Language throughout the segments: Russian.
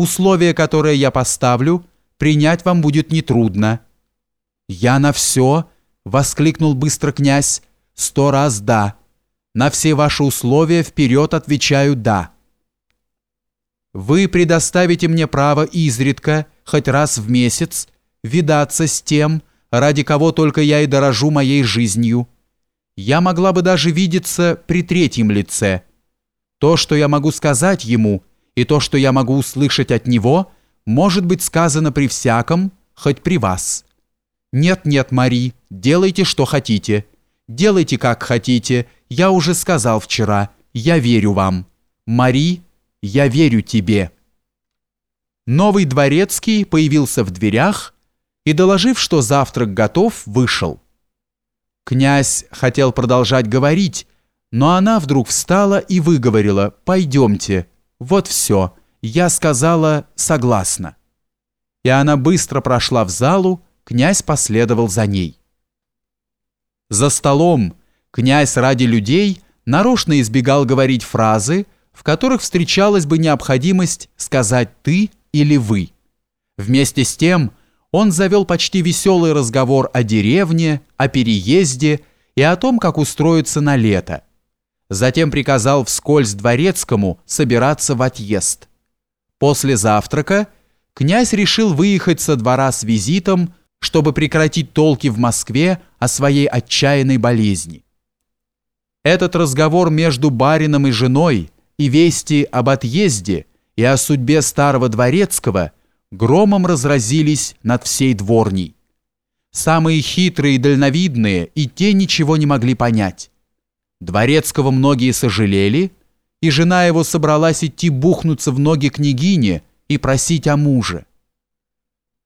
Условие, которое я поставлю, принять вам будет нетрудно». «Я на все», — воскликнул быстро князь, — «сто раз да. На все ваши условия вперед отвечаю «да». Вы предоставите мне право изредка, хоть раз в месяц, видаться с тем, ради кого только я и дорожу моей жизнью. Я могла бы даже видеться при третьем лице. То, что я могу сказать ему, и то, что я могу услышать от него, может быть сказано при всяком, хоть при вас. Нет-нет, Мари, делайте, что хотите. Делайте, как хотите. Я уже сказал вчера. Я верю вам. Мари, я верю тебе». Новый дворецкий появился в дверях и, доложив, что завтрак готов, вышел. Князь хотел продолжать говорить, но она вдруг встала и выговорила «Пойдемте, вот все, я сказала «согласна». И она быстро прошла в залу, князь последовал за ней. За столом князь ради людей нарочно избегал говорить фразы, в которых встречалась бы необходимость сказать «ты» или «вы». Вместе с тем он завел почти веселый разговор о деревне, о переезде и о том, как устроиться на лето. Затем приказал вскользь дворецкому собираться в отъезд. После завтрака князь решил выехать со двора с визитом, чтобы прекратить толки в Москве о своей отчаянной болезни. Этот разговор между барином и женой – и вести об отъезде и о судьбе старого дворецкого громом разразились над всей дворней. Самые хитрые и дальновидные и те ничего не могли понять. Дворецкого многие сожалели, и жена его собралась идти бухнуться в ноги княгине и просить о муже.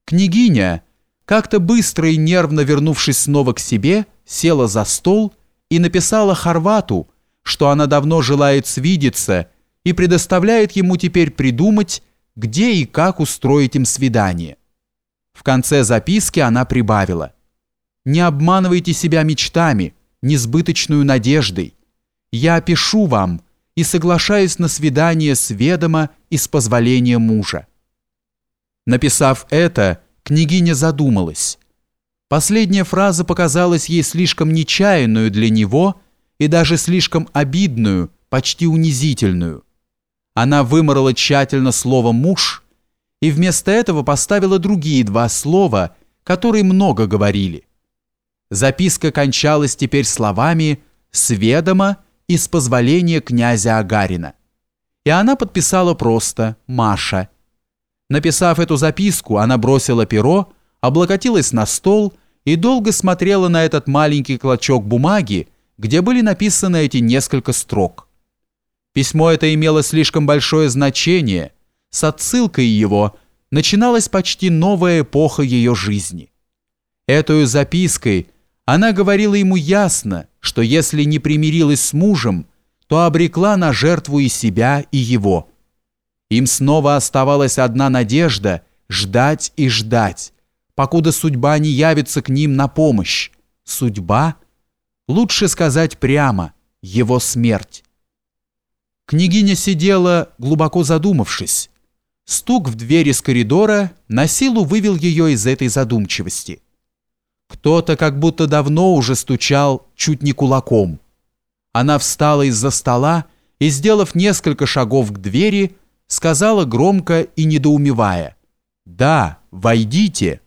Княгиня, как-то быстро и нервно вернувшись снова к себе, села за стол и написала Хорвату, что она давно желает свидеться и предоставляет ему теперь придумать, где и как устроить им свидание. В конце записки она прибавила «Не обманывайте себя мечтами, несбыточную надеждой. Я опишу вам и соглашаюсь на свидание с ведома и с позволения мужа». Написав это, княгиня задумалась. Последняя фраза показалась ей слишком нечаянную для него и даже слишком обидную, почти унизительную. Она выморала тщательно слово «муж» и вместо этого поставила другие два слова, которые много говорили. Записка кончалась теперь словами «с ведома» и «с позволения князя Агарина». И она подписала просто «Маша». Написав эту записку, она бросила перо, облокотилась на стол и долго смотрела на этот маленький клочок бумаги, где были написаны эти несколько строк. Письмо это имело слишком большое значение. С отсылкой его начиналась почти новая эпоха ее жизни. Этою запиской она говорила ему ясно, что если не примирилась с мужем, то обрекла на жертву и себя, и его. Им снова оставалась одна надежда – ждать и ждать, покуда судьба не явится к ним на помощь. Судьба? Лучше сказать прямо – его смерть. Княгиня сидела, глубоко задумавшись. Стук в двери из коридора на силу вывел ее из этой задумчивости. Кто-то как будто давно уже стучал чуть не кулаком. Она встала из-за стола и, сделав несколько шагов к двери, сказала громко и недоумевая «Да, войдите».